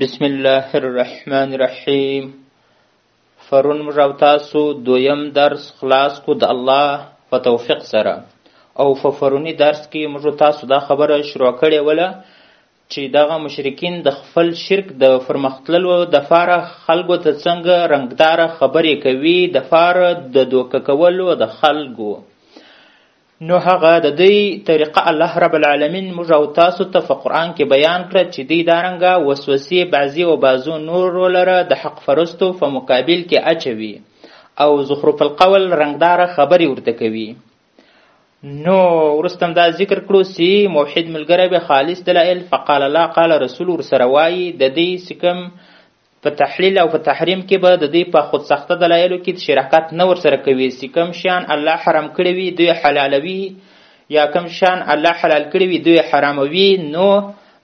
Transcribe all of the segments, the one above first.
بسم الله الرحمن الرحیم فرون موږ او تاسو دویم درس خلاص کو د الله په توفیق سره او په فرونی درس کې موږ تاسو دا خبره شروع کړې وله چې دغه مشرکین د خپل شرک د فرمختللو د فاره خلکو ته څنګه رنگدار خبرې کوي د فاره د دوکه کولو د خلکو نو هغه د دوی طریقه الله رب العالمین موږ او تاسو ته په قرآن کې بیان کړه چې دوی دارنګه وسوسې بعضي او بعضو نورو لره د حق فرستو په مقابل کې اچوي او زخرف القول رنګداره خبرې ورته کوي نو وروسته دا ذکر کړو چې موحد ملګری به خالص دلایل فقال الله قال رسول ورسره وایي د دې چې کوم په تحلیل او په تحریم کې به د دوی په خودساخته دلایلو کې شراکت نه ورسره کوي چې کوم شیان الله حرام کړي وي دوی حلالوي یا کوم شیان الله حلال کړي وي دوی حراموي نو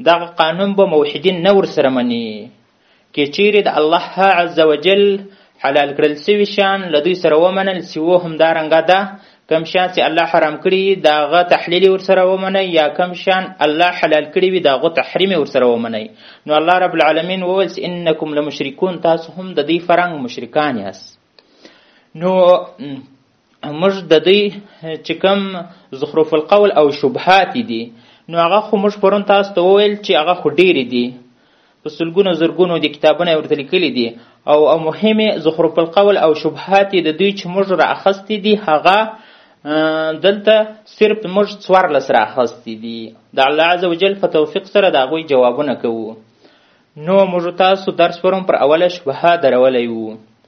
دغه قانون به موحدین نه ورسره مني که چیرې د الله عز وجل حلال کړل سوي شیان له دوی سره ومنل سي و همدارنګه ده کم شیان چې الله حرام کړي وي د هغه تحلیل یې ورسره ومنئ یا کم شیان الله حلال کړي وي د هغو تحریم یې ورسره ومنئ نو الله رب العالمین وویل چې انکم لمشرکون تاسو هم د دوی فرهنګ مشرکان یاست نو موږ د دوی چې کوم زخرف القول او شبهات دي نو هغه خو موږ پرون تاسو ته وویل چې هغه خو ډېرې دي په سلګونو زرګونو د کتابونه یې ورته لیکلي دي او او مهمې زخرف القول او شبهات یې د دوی چې موږ را اخیستي دي هغه دلته صرف موږ څوارلس را اخیستي دي د الله عز وجل په توفیق سره د هغوی جوابونه کوو نو موږ تاسو درس پرون پر اوله شبهه درولی وو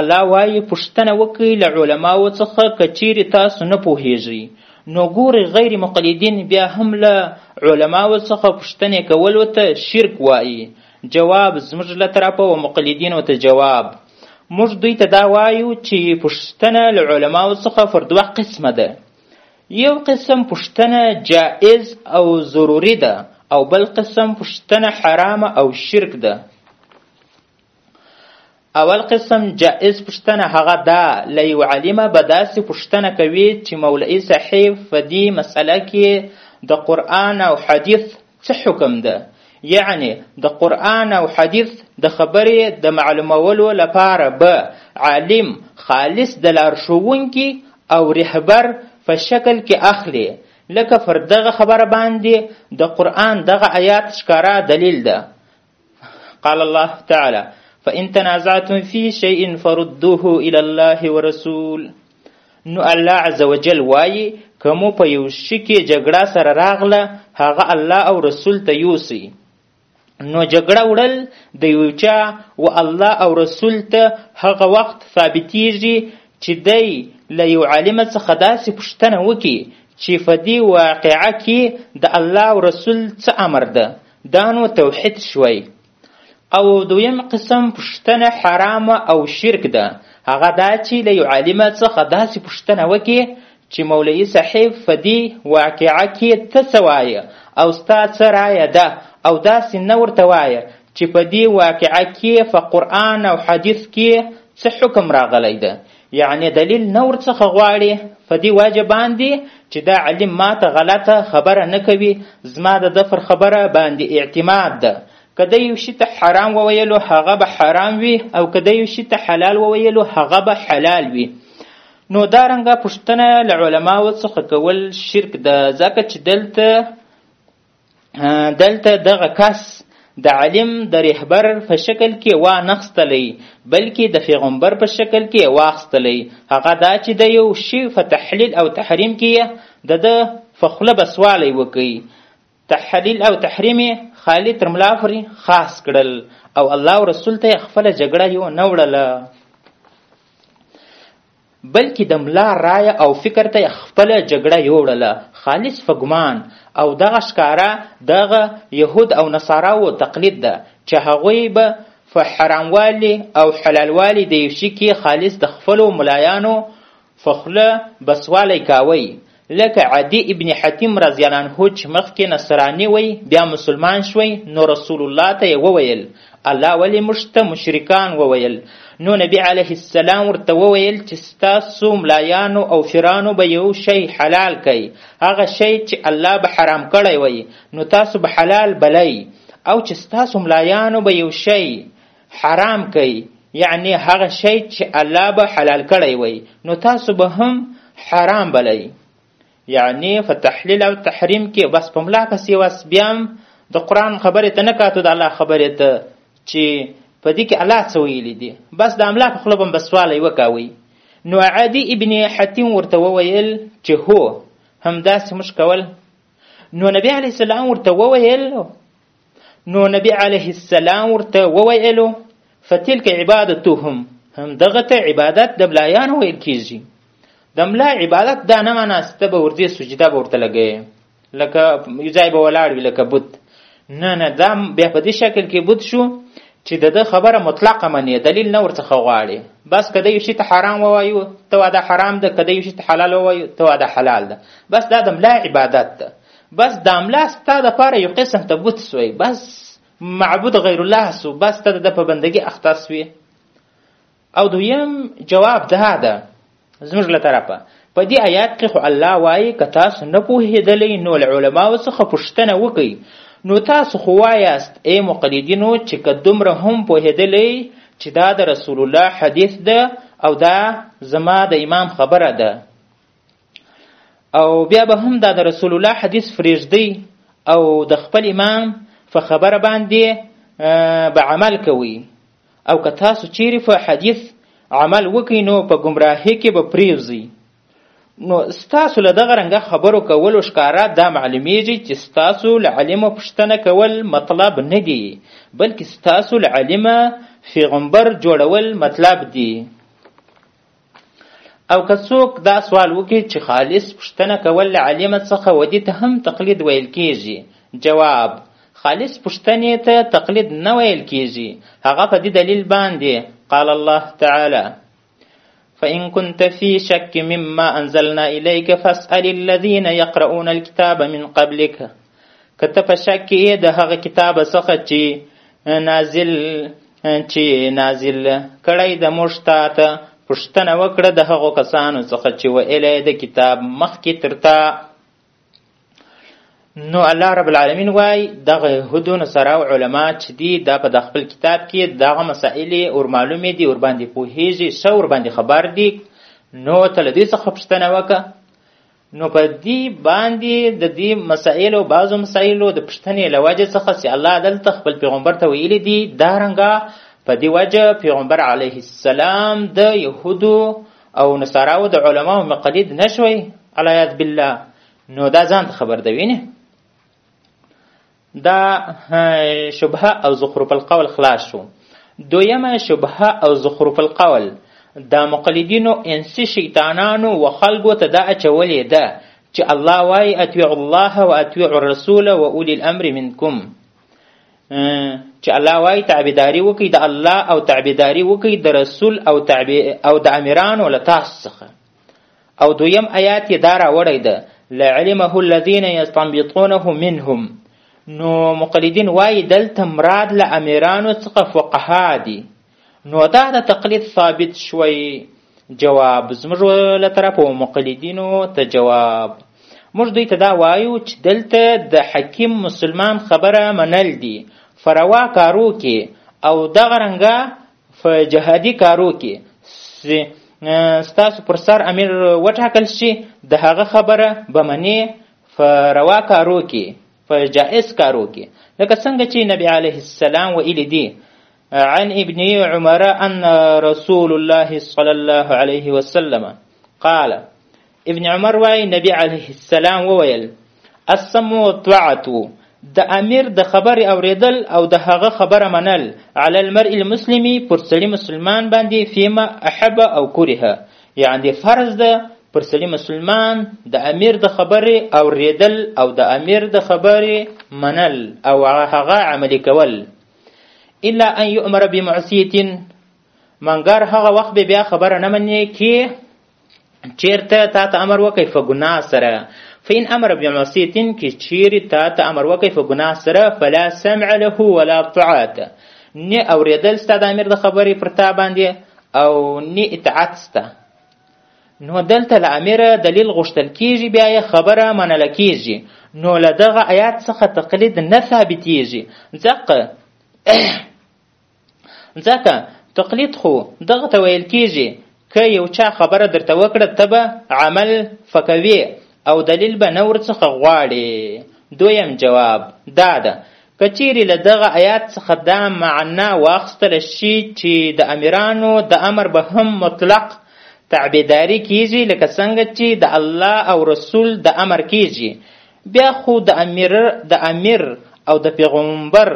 الله وایي پوښتنه وکړئ له علماو څخه که چیرې تاسو نه پوهیږئ نو ګورئ غیر مقلدین بیا هم له علماو څخه پوښتنې کولو ته شرک وایي جواب زموږ له طرفه و مقلدینو ته جواب موږ دوی ته دا وایو چې پوښتنه له علماو څخه پر دوه قسمه ده یو قسم پوښتنه جائز او ضروري ده او بل قسم پوښتنه حرامه او شرک ده اول قسم جائز پوښتنه هغه دا له یو عالمه به داسې پوښتنه کوي چې مولوي صاحب په دې مسئله کې د قرآن او حدیث څه حکم ده یعنی د قرآن او حدیث د خبرې د معلومولو لپاره به عالم خالص د لارښوونکي او رهبر په شکل کې اخلي لکه پر دغه خبره باندې د قرآن دغه آیات ښکاره دلیل ده قال الله تعالى فإن تنازعتم في شيء فردوه إلى الله ورسول نو الله عز وجل وایي که مو په یو شي کې جګړه سره راغله هغه الله او رسول ته یوسي نو جګړه وړل د یو چا و الله او رسول ته هغه وخت ثابتیږي چې دی له یو عالم څخه داسې پوښتنه وکړي چې په دې واقعه کې د الله او رسول څه امر ده دا نو توحید شوی او دویم قسم پوښتنه حرامه او شرک ده هغه دا چې له یو عالم څخه داسې پوښتنه وکړي چې مولوي صاحب په دې واقعه کې ته څه وایې او ستا څه رایه ده او داسې نه ورته وایه چې په دې واقعه کې په قرآن او حدیث کې څه حکم راغلی ده یعنی دلیل نه ورڅخه غواړي په دې وجه باندې چې دا علم ماته غلطه خبره نه کوي زما د دفر خبره باندې اعتماد ده که د یو شي ته حرام وویلو هغه به حرام وي او که د یو شي ته حلال وویلو هغه به حلال وي نو دا رنګه پوښتنه له علماو څخه کول شرک ده ځکه چې دلته دلته دغه کس د علم د رهبر په شکل کې وا نخستلی بلکې د پیغمبر په شکل کې واخستلی هغه دا چې د یو شی په تحلیل او تحریم کې د ده په خوله بسوالی وکړي تحلیل او تحریم خالی تر ملا پورې خاص کړل او الله او رسول ته خپله جګړه یو نه وړله بلکې د ملا رایه او فکر ته یې خپله جګړه یوړله، خالص په ګمان، او دغه ښکاره د هغه یهود او نصاراوو تقلید ده چې هغوی به په حراموالي او حلالوالي د یو شي کې خالص د خپلو ملایانو په خوله بسوالی کاوه، لکه عدی ابن حتیم رضی الله عنه چې مخکې نصراني وی بیا مسلمان شوی نو رسول الله ته یې وویل الله ولې موږ ته مشرکان وویل نو نبی علیه السلام ورته وویل چې ستاسو ملایانو او فرانو به یو شی حلال کوي هغه شی چې الله به حرام کړی وی نو تاسو به حلال بلئ او چې ستاسو ملایانو به یو شی حرام کوي یعنی هغه شی چې الله به حلال کړی وي نو تاسو به هم حرام بلئ یعنی په تحلیل او تحریم کې بس په ملا پسې واس بیا هم د قرآن خبرې ته نه کاتو د الله خبرې ته چې په دې کې الله څه ویلي دي بس د املا په خوله به هم بسوالی وکاوئ نو عادي ابن حتیم ورته وویل چې هو همداسې موږ کول نو نبی علیه السلام ورته وویل نو نبی علیه السلام ورته وویلو فتلک عبادتهم همدغه ته عبادت د ملایانو ویل کیږي د ملا عبادت دا نه معنا چې ته به ورځې سجده به ورته لګوې لکه یو ځای به ولاړ وي لکه بت نه نه دا بیا په دې شکل کې بت شو چې د ده خبره مطلقه منې دلیل نه ورڅخه غواړې بس که د یو شي ته حرام ووایو ته واده حرام ده که د یو شي ته حلال ووایو ته واده حلال ده بس دا د ملا عبادت ده بس د املا ستا دپاره یو قسم ته بوت سوی بس معبود غیر الله سو بس ته د په بندګي اخته سوې او دویم جواب دا ده زموږ له طرفه په دې آیات کې خو الله وایي که تاسو نه پوهېدلی نو له علماو څخه پوښتنه وکړئ نو تاسو خو وایاست ای مقلدینو چې که دومره هم پوهېدلی چې دا د رسول الله حدیث ده او دا زما د امام خبره ده او بیا به هم دا د رسول الله حدیث فریږدی او د خپل امام په خبره باندې به عمل کوي او که تاسو چیرې په حدیث عمل وکړئ نو په ګمراهۍ کې به پریوځئ نو ستاسو له دغه رنګه خبرو کولو ښکاره دا معلومیږي چې ستاسو له عالمه پوښتنه کول مطلب نه دی بلکې ستاسو له عالمه پیغمبر جوړول مطلب دی او که څوک دا سوال وکړي چې خالص پوښتنه کول له عالمه څخه ودي ته هم تقلید ویل کیږي جواب خالص پوښتنې ته تقلید نه ویل کیږي هغه په دې دلیل باندې قال الله تعالی فإن كنت في شك مما أنزلنا إليك فاسأل الذين يقرؤون الكتاب من قبلك کته په شک کې د هغه کتاب څخه چې نازل چې نازل کړی د موږ تا ته پوښتنه وکړه د هغو کسانو څخه چې ویلی د کتاب مخکې تر تا نو الله رب العالمین وای دغه یهودو نصارا او علما چې دي دا په د خپل کتاب کې دغه مسائل اور معلومې دي اور باندې پوهیږي څه اور باندې خبر دي نو ته له دوی څخه پوښتنه وکړه نو په دې باندې د دې مسایلو بعضو مسایلو د پوښتنې له وجې څخه چې الله دلته خپل پیغمبر ته ویلي دي دا رنګه په دې وجه پیغمبر علیه السلام د یهودو او نصاراو د علماو مقلد نشوي علیاذ بالله نو دا ځان ته خبر دوینه دا شبهه او زخرف القول خلاص شو دویمه شبهه او زخرف القول د مقلدینو انسی شیطانانو و خلکو ته دا اچولې ده چې الله وایي اطیع الله و اطیع الرسول و اولی الامر منکم چې الله وایي تعبیداری وکړي د الله او تعبیداری وکړي د رسول او تعبی او د امیرانو له تاسو څخه او دویم آیات یې دا راوړی ده لعلمه الذین یستنبطونه منهم نو مقلدین وایي دلته مراد له امیرانو څخه فقها دي نو دا د تقلید ثابت شوی جواب زموږ له طرفه مقلدینو ته جواب موږ دوی ته دا وایو چې دلته د حکیم مسلمان خبره منل دي فروا کارو کې او دغه رنګه په جهادي کارو کې ستاسو پر سر امیر وټاکل شي د هغه خبره به منې په روا کارو کې په جائز کارو کې لکه څنګه چې نبی علیه السلام ویلي دي عن ابن عمر ان رسول الله صلی الله علیه وسلم قال ابن عمر وایي نبی علیه السلام وویل السم والطاعت د امیر د خبرې اوریدل او د هغه خبره منل علی المرء المسلمی پر سړي مسلمان باندې فیما احب او کره یعنې فرض ده پر سړي مسلمان د امیر د خبرې اوریدل او د امیر د خبرې منل او هغه عملي کول الا ان یؤمر بمعصیه منګر هغه وخت به بیا خبره نه منې کې چیرته تا ته امر وکړي په ګناه سره فإن أمر بمعصية کې چیرې تا ته امر وکړي په ګناه سره فلا سمع له ولا طاعت نه اورېدل ستا د امیر د خبرې پر تا باندې او نه اطاعت ستا نو دلته له امیره دلیل غوښتل کیږي بیا یې خبره منله کیږي نو له دغه آیات څخه تقلید نه ثابتیږي ځکه ځکه تقلید خو دغه ته ویل کیږي که یو چا خبره درته وکړه ته به عمل فکوې او دلیل به نه ورڅخه غواړې دویم جواب دا ده که چیرې له دغه آیات څخه دا معنا واخیستله شي چې د امیرانو د امر به هم مطلق تعبیداري کیږي لکه څنګه چې د الله او رسول د امر کیږي بیا خو د امیر د امیر او د پیغمبر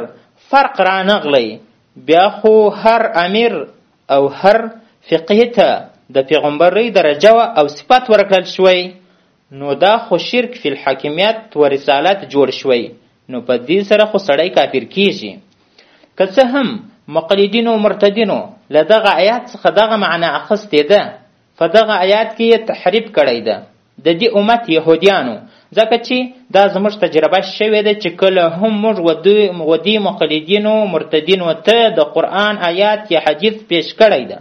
فرق رانغلی بیا خو هر امیر او هر فقه ته د پیغمبرۍ درجه وه او صفت ورکړل شوی نو دا خو شرک فی الحاکمیت و رسالت جوړ شوی نو په دې سره خو سړی کافر کیږي که څه هم مقلدینو مرتدینو له دغه آیات څخه دغه معنا اخستې ده په دغه آیات کې یې تحریف کړی ده د دې امت یهودیانو ځکه چې دا زموږ تجربه شوې ده چې کله هم موږ و دې مقلدینو مرتدینو ته د قرآن آیات یا حدیث پیش کړی ده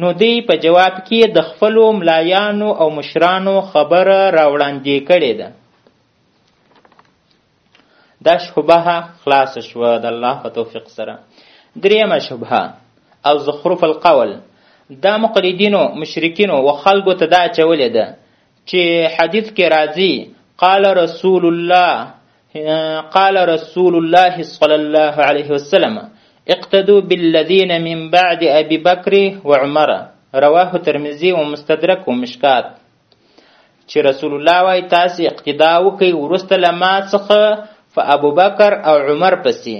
نو دوی په جواب کې د خپلو ملایانو او مشرانو خبره راوړاندې کړې ده دا شبهه خلاص شوه د الله په توفیق سره دریمه شبهه او زخرف القول دا مقلدینو مشرکینو و خلکو ته دا اچولې ده چې حدیث کې راځي قال رسول الله قال رسول الله صلى الله عليه وسلم اقتدوا بالذين من بعد أبي بكر وعمر رواه ترمذي ومستدرك ومشكات چې رسول الله وای تاسو اقتدا وکي ورسته لما څخه فابوبکر او عمر پسې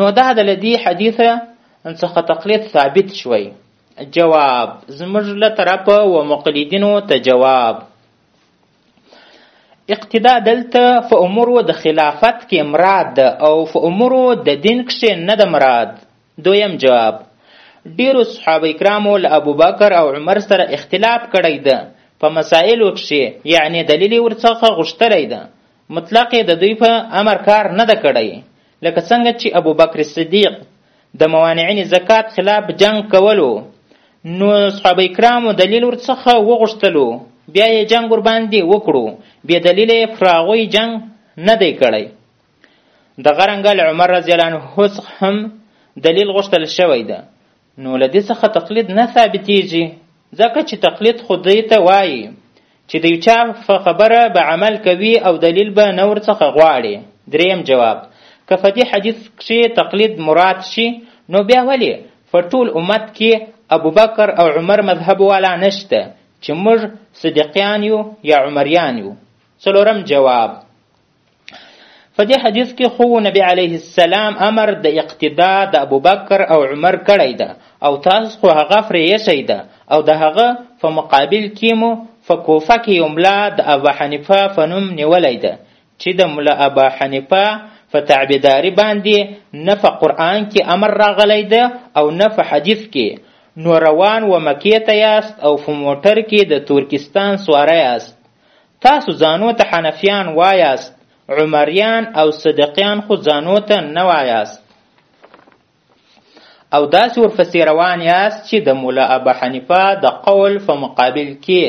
نو دا د لدی حدیث څخه تقلید ثابت شوی جواب زموږ له طرفه و مقلدینو ته جواب اقتدا دلته په امورو د خلافت کې مراد ده او په امورو د دین کښې نه ده مراد دویم جواب ډیرو صحابه کرامو له ابوبکر او عمر سره اختلاف کړی ده په مسائلو کښې یعنی دلیل یې ورڅخه غوښتلی ده مطلق یې د دوی په امر کار نه ده کړی لکه څنګه چې ابوبکر صدیق د موانعین زکات خلاف جنگ کولو نو صحابه کرامو دلیل ورڅخه وغوښتلو بیا یې جنگ ورباندې وکړو بې دلیله یې پر هغوی جنګ نه دی کړی د غرنګل عمر رضی الله عنه څخه هم دلیل غوښتل شوی ده نو له دې څخه تقلید نه ثابتیږي ځکه چې تقلید خو دې ته وایي چې د یو چا په خبره به عمل کوي او دلیل به نه ورڅخه غواړي دریم جواب که په دې حدیث کښې تقلید مراد شي نو بیا ولې په ټول امت کې ابوبکر او عمر مذهب والا نشته چې موږ صدیقیان یو یا عمریان یو څلورم جواب په دې حدیث کې خو نبی علیه السلام امر د اقتدا د ابوبکر او عمر کړی ده او تاسو خو هغه پرې ایښی ده او د هغه په مقابل کې مو په کوفه کې یو ملا د ابا حنیفه په نوم نیولی ده چې د ملا ابا حنیفه په تعبیداري باندې نه په قرآن کې امر راغلی ده او نه په حدیث کې نو روان و مکې ته یاست او په موټر کې د ترکستان سواره یاست تاسو ځانو ته حنفیان وایاست عمریان او صدقیان خو ځانو ته نه وایاست او داسې ورپسې روان یاست چې د مولا ابا حنیفه د قول په مقابل کې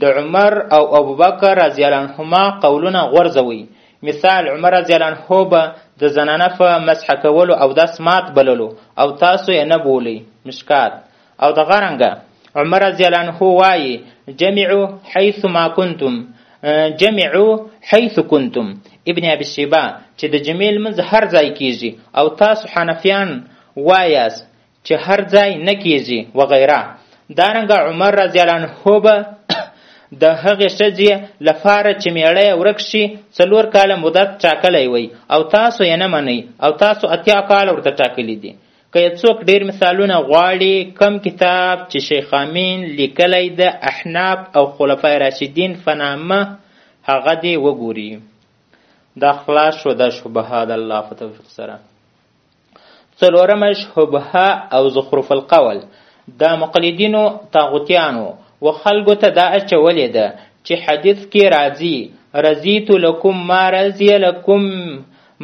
د عمر او ابوبکر رضی الله عنهما قولونه غورځوي مثال عمر رضی الله عنه به د زنانه په مسح کولو او داس مات بللو او تاسو یې نه بولی مشکات او دغه رنګه عمر رضی الله عنه وایي جمعو حيث ما كنتم جمعو حيث كنتم ابن ابي شيبه چې د جمع لمونځ هر ځای کیږي او تاسو حنفیان وایاست چې هر ځای نه کیږي وغیره دارنګه عمر رضی الله عنه به د هغې ښځې لپاره چې میړه یې ورک شي څلور کاله مدت ټاکلی وی او تاسو یې نه منئ او تاسو اتیا کاله ورته ټاکلي دي که یې څوک ډېر مثالونه غواړي کم کتاب چې شیخ امین لیکلی د احناف او خلفای راشدین په نامه هغه دې وګوري دا خلاص شو دا شبهه د الله په توفیق سره څلورمه شبهه او زخرف القول د مقلدینو طاغوتیانو و خلکو ته دا اچولې ده چې حدیث کې راځي رضیت لکم ما رضی لکم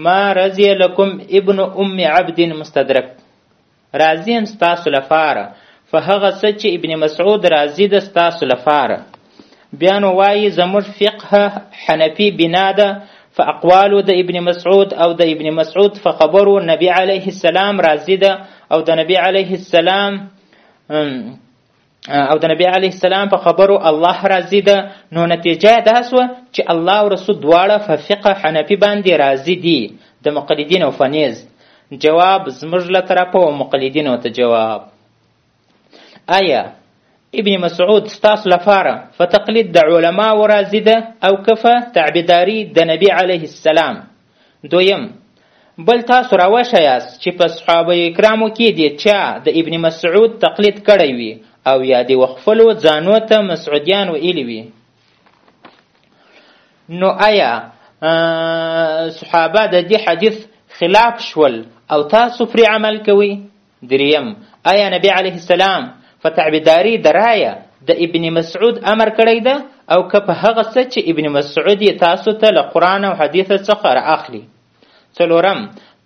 ما رضی لکم ابن ام عبد مستدرک راضی ام ستاسو لپاره په هغه څه چې ابن مسعود راضی ده ستاسو لپاره بیا نو وایي زموږ فقه حنفي بنا ده په اقوالو د ابن مسعود او د ابن مسعود په خبرو نبی علیه السلام راضی ده او د نبی علیه السلام او د نبی علیه السلام په خبرو الله راضي ده نو نتیجه یې دا سوه چې الله او رسول دواړه په فقه حنفي باندې راضي دي د مقلدین او فنیز جواب زموږ له طرفه او مقلدینو ته جواب آیا ابن مسعود ستاسو لپاره په تقلید د علماو راضي ده او که په تعبیداري د نبي علیه السلام دویم بل تاسو راوښیاست چې په صحابه کرامو کې د چا د ابن مسعود تقلید کړی وي او یا د وخفلو ځانو ته مسعودیان ویلي وي نو آیا صحابه د دې حدیث خلاف شول او تاسو پرې عمل کوئ دریم آیا نبی علیه السلام په تعبیداری د رایه د ابن مسعود امر کړی ده او که په هغه څه چې ابن مسعود یې تاسو ته له قرآن او حدیث څخه رااخلي څلورم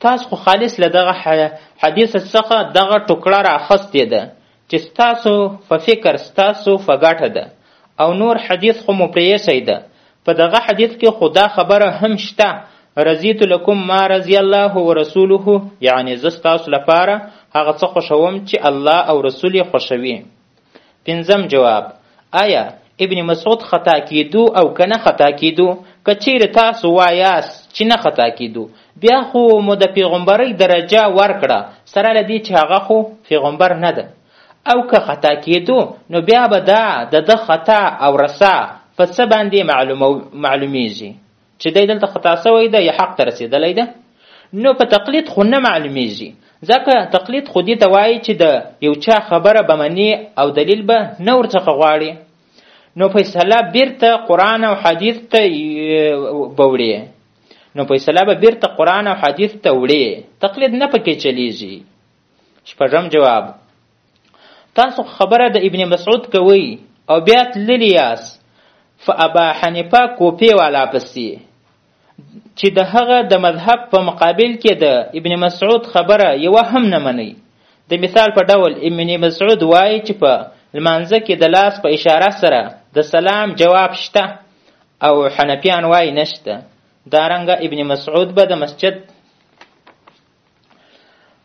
تاسو خو خالص له دغه حدیث څخه دغه ټوکړه راخستې ده چې ستاسو په فکر ستاسو په ګټه ده او نور حدیث خو مو پرېښی ده په دغه حدیث کې خو دا خبره هم شته رضیت لکم ما رضی الله ورسوله یعنی زه ستاسو لپاره هغه څه خوښوم چې الله او رسول یې خوښوي پنځم جواب آیا ابن مسعود خطا کیدو او کنه خطا کیدو که چیرې تاسو وایاست چې نه خطا کیدو بیا خو مو د پیغمبرۍ درجه ورکړه سره له دې چې هغه خو پیغمبر نه ده او که خطا کېدو نو بیا به دا د ده خطا او رسا په څه باندې معلومیږي چې دی دلته خطا سوی ده یا حق ته رسېدلی ده نو په تقلید خو نه معلومیږي ځکه تقلید خو دې ته وایي چې د یو چا خبره به منې او دلیل به نه ورڅخه غواړي نو فیصله بیرته قرآن او حدیث ته به وړې نو فیصله به بیرته قرآن او حدیث ته وړې تقلید نه پکې چلیږي شپږم جواب تاسو خبره د ابن مسعود کوي او بیا تللي یاست په ابا حنیفه کوپې والا پسې چې د هغه د مذهب په مقابل کې د ابن مسعود خبره یوه هم نه مني د مثال په ډول ابن مسعود وایي چې په لمانځه کې د لاس په اشاره سره د سلام جواب شته او حنفیان وایي نشته دارنګه ابن مسعود به د مسجد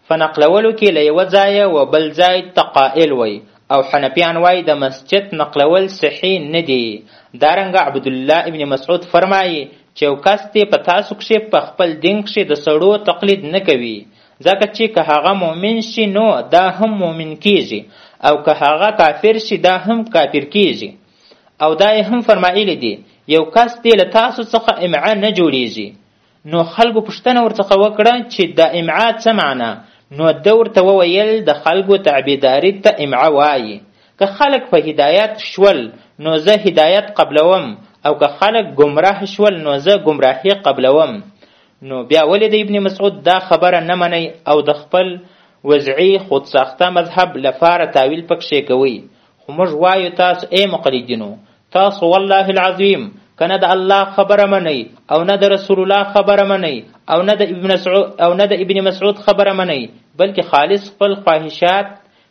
فنقلولو کې له یوه ځایه و بل ځای تقائل وای او حنفیان وای د مسجد نقلول صحیح نه دي دارنګه عبدالله ابن مسعود فرمایي چې یو کس دې په تاسو کښې په خپل دین کښې د سړو تقلید نه کوي ځکه چې که هغه مؤمن شي نو دا هم مؤمن کیږي او که هغه کافر شي دا هم کافر کیږي او دا یې هم فرمایلی دي یو کس دې له تاسو څخه امعه نه جوړیږي نو خلکو پوښتنه ورڅخه وکړه چې د امعا څه معنا نو ده ورته وویل د خلکو تعبیداري ته امعا وایي که خلک په هدایت شول نو زه هدایت قبلوم او که خلک ګمراه شول نو زه ګمراهي قبلوم نو بیا ولې د ابن مسعود دا خبره نه منئ او د خپل وضعي خودساخته مذهب لپاره تاویل پکښې کوئ خو موږ وایو تاسو ای مقلدینو تاسو والله العظیم که نه د الله خبره منئ او نه د رسول الله خبره منئ او نه د ابن مسعود او نه د ابن مسعود خبره منئ بلکې خالص خپل خواهشات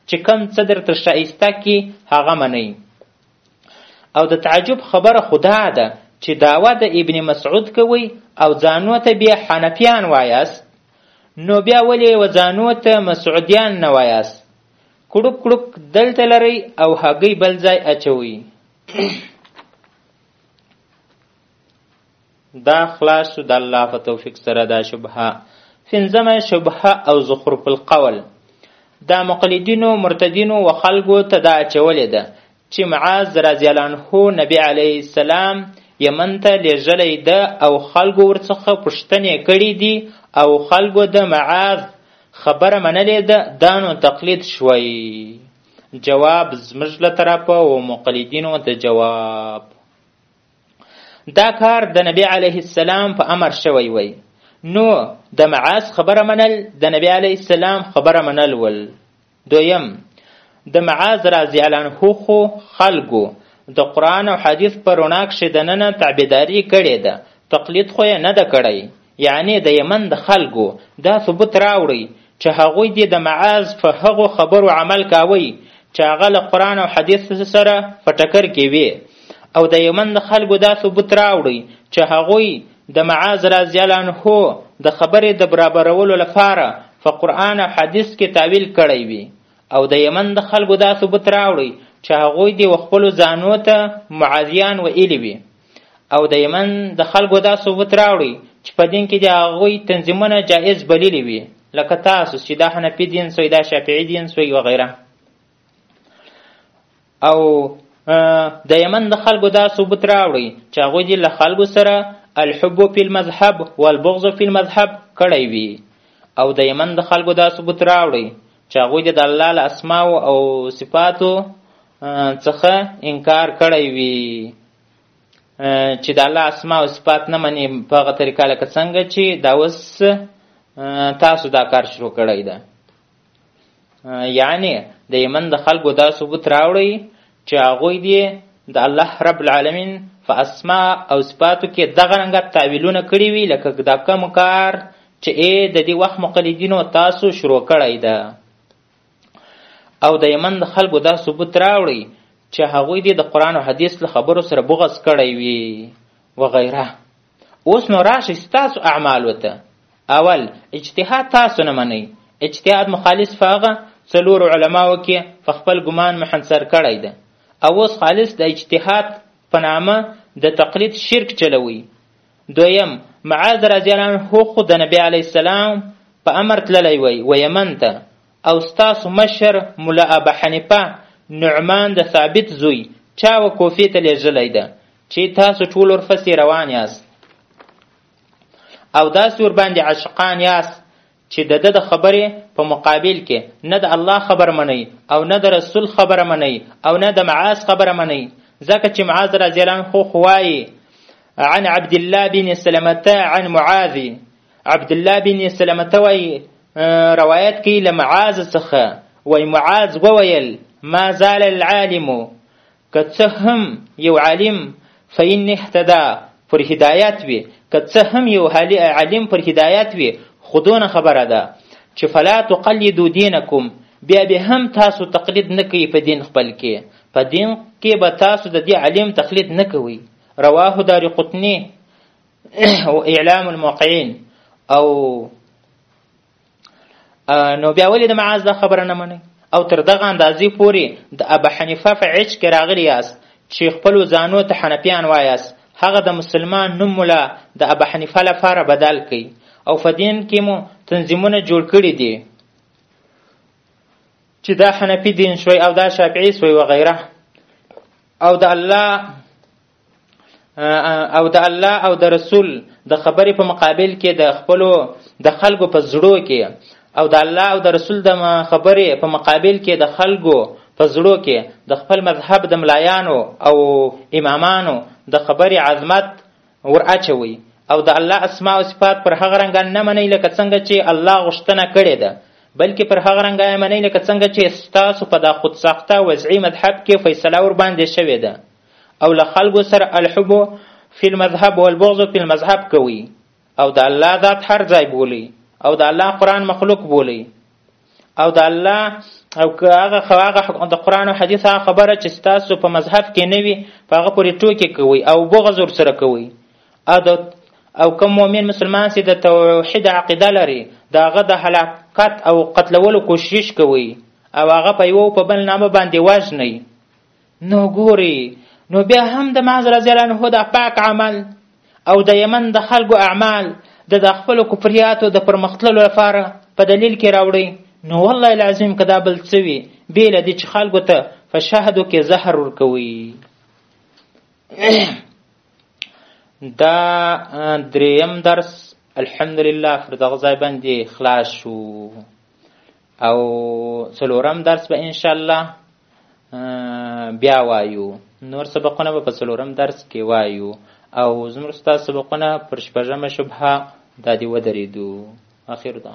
چې کم څه درته شایسته کړي هغه منئ او د تعجب خبره خدا ده چې داوا د ابن مسعود کوي او ځانو ته بیا حنفیان وایاست نو بیا ولې و ځانو ته مسعودیان نه وایاست کړوک کړوک دلته لري او هګۍ بل ځای اچوي دا خلاص د الله په توفیق سره دا شبهه پنځمه شبهه او زخرف القول دا مقلدینو مرتدینو و خلکو ته دا اچولې ده چي معاذ رضی الله عنه نبي عليه السلام یمن ته لېږلی ده او خلکو ورڅخه پوښتنې کړې دي او خلکو د معاذ خبره منلې ده دا نو تقلید شوی جواب زموږ له طرفه و مقلدینو ته جواب دا کار د نبی علیه السلام په امر شوی وی نو د معاذ خبره منل د نبی علیه السلام خبره منل ول دویم د معاذ رضی الله عنه خو خلکو د قرآن او حدیث په رڼا کښې دننه تعبیداري کړې ده تقلید خو یې نه ده کړی یعنې د یمن د خلکو دا ثبوت راوړئ چې هغوی دې د معاذ په هغو خبرو عمل کاوه چې هغه له قرآن او حدیث سره په ټکر کې وي او د یمن د خلکو دا ثبوت راوړئ چې هغوی د معاذ رضی الله عنه د خبرې د برابرولو لپاره په قرآن او حدیث کې تعویل کړی وي او د یمن د خلکو دا ثبوت راوړي چې هغوی دې و خپلو ځانو ته معاذیان ویلي وي او د یمن د خلکو دا ثبوت راوړي چې په دین کې د هغوی تنظیمونه جایز بللي وي لکه تاسو چې دا حنفي دین سوی دا شافعي دین سوی وغیره او د یمن د خلکو دا ثبوت راوړي چې هغوی دې له خلکو سره الحب فی المذهب والبغض فی المذهب کړی وي او د یمن د خلکو دا ثبوت راوړي چې هغوی دې د الله له اسماو او صفاتو څخه انکار کړی وي چې د الله اسما او صفات نه مني په هغه طریقه لکه څنګه چې دا اوس تاسو دا کار شروع کړی ده یعنی د یمن د خلکو دا ثبوت راوړی چې هغوی دې د الله رب العالمین په اسما او صفاتو کې دغه رنګه تعویلونه کړي وي لکه دا کم کار چې ای د دې وخت مقلدینو تاسو شروع کړی ده او د یمن د خلکو دا ثبوت راوړی چې هغوی دې د قرآن او حدیث له خبرو سره بغض کړی وي وغیره اوس نو راشئ ستاسو اعمالو ته اول اجتهاد تاسو نه منئ اجتهاد مخالص په هغه څلورو علماو کې په خپل ګمان محنصر کړی ده او اوس خالص د اجتهاد په نامه د تقلید شرک چلوي دویم معاذ رضی الله عنه خو د نبی علی السلام په امر تللی وی و یمن ته او ستاسو مشر ملا ابو حنیفه نعمان د ثابت زوی چا و کوفې ته لیږلی ده چې تاسو ټول ورپسې روان یاست او داسې ورباندې عاشقان یاست چې د ده د خبرې په مقابل کې نه د الله خبره منئ او نه د رسول خبره منئ او نه د معاذ خبره منئ ځکه چې معاذ رضی الله عنه خو وایي عن عبد الله بن سلمة عن معاذ عبد الله بن سلمة وایي روایت کوي له معاذ څخه وایي معاذ وویل ما زال العالم که څه هم یو عالم فإن اهتدا پر هدایت وي که څه هم یو عالم پر هدایت وي خو دونه خبره ده چې فلا تقلدو دینکم بیا به هم تاسو تقلید نه کوي په دین خپل کې په دین کې به تاسو د دې عالم تقلید نه کوي رواه دار قطنی او اعلام الموقعین او نو بیا ولې د معاذ دا خبره نه منئ او تر دغه اندازې پورې د ابا حنیفه په عچ کې راغلي یاست چې خپلو ځانو ته حنفیان وایاست هغه د مسلمان نوم ملا د ابا حنیفه لپاره بدل کړئ او په دین کې مو تنظیمونه جوړ کړي دي چې دا حنفي دین شوی او دا شافعي شوی وغیره او د الله او د الله او د رسول د خبرې په مقابل کې د خپلو د خلکو په زړو کې او د الله او د رسول د خبرې په مقابل کې د خلکو په زړو کې د خپل مذهب د ملایانو او امامانو د خبرې عظمت ور اچوي او د الله اسماء او صفات پر هغه رنګ نه منئ لکه څنګه چې الله غوښتنه کړې ده بلکې پر هغه رنګ یې منئ لکه څنګه چې ستاسو په دا خودساخته وضعي مذهب کې فیصله ورباندې شوې ده او له خلکو سره الحب فی المذهب والبغض فی المذهب کوي او د الله ذات هر ځای بولی او د الله قرآن مخلوق بولی او د الله او که هغه هغه د قرآن او حدیث هغه خبره چې ستاسو په مذهب کې نه وي په هغه پورې ټوکې کوي او بغض ورسره کوي او د او کوم مؤمن مسلمان چې د توحید عقیده لري د هغه د هلاکت او قتلولو کوشش کوي او هغه په یوه په بل نامه باندې وژني نو ګوري نو بیا هم د معاذ رضی الله عنه د پاک عمل او د یمن د خلکو اعمال د د خپل کفریاتو د پرمختللو لپاره په دلیل کې راوړي نو والله العظیم کدا بل څه وي بې له دې چې خلکو ته په شهدو کې زهر ورکوي دا دریم درس الحمدلله پر دغه ځای باندې خلاص شو او څلورم درس به ان شاء الله بیا وایو نور سبقونه به په څلورم درس کې وایو او زموږ ستاسو سبقونه پر شپږمه شبهه دا دې ودرېدو اخر دا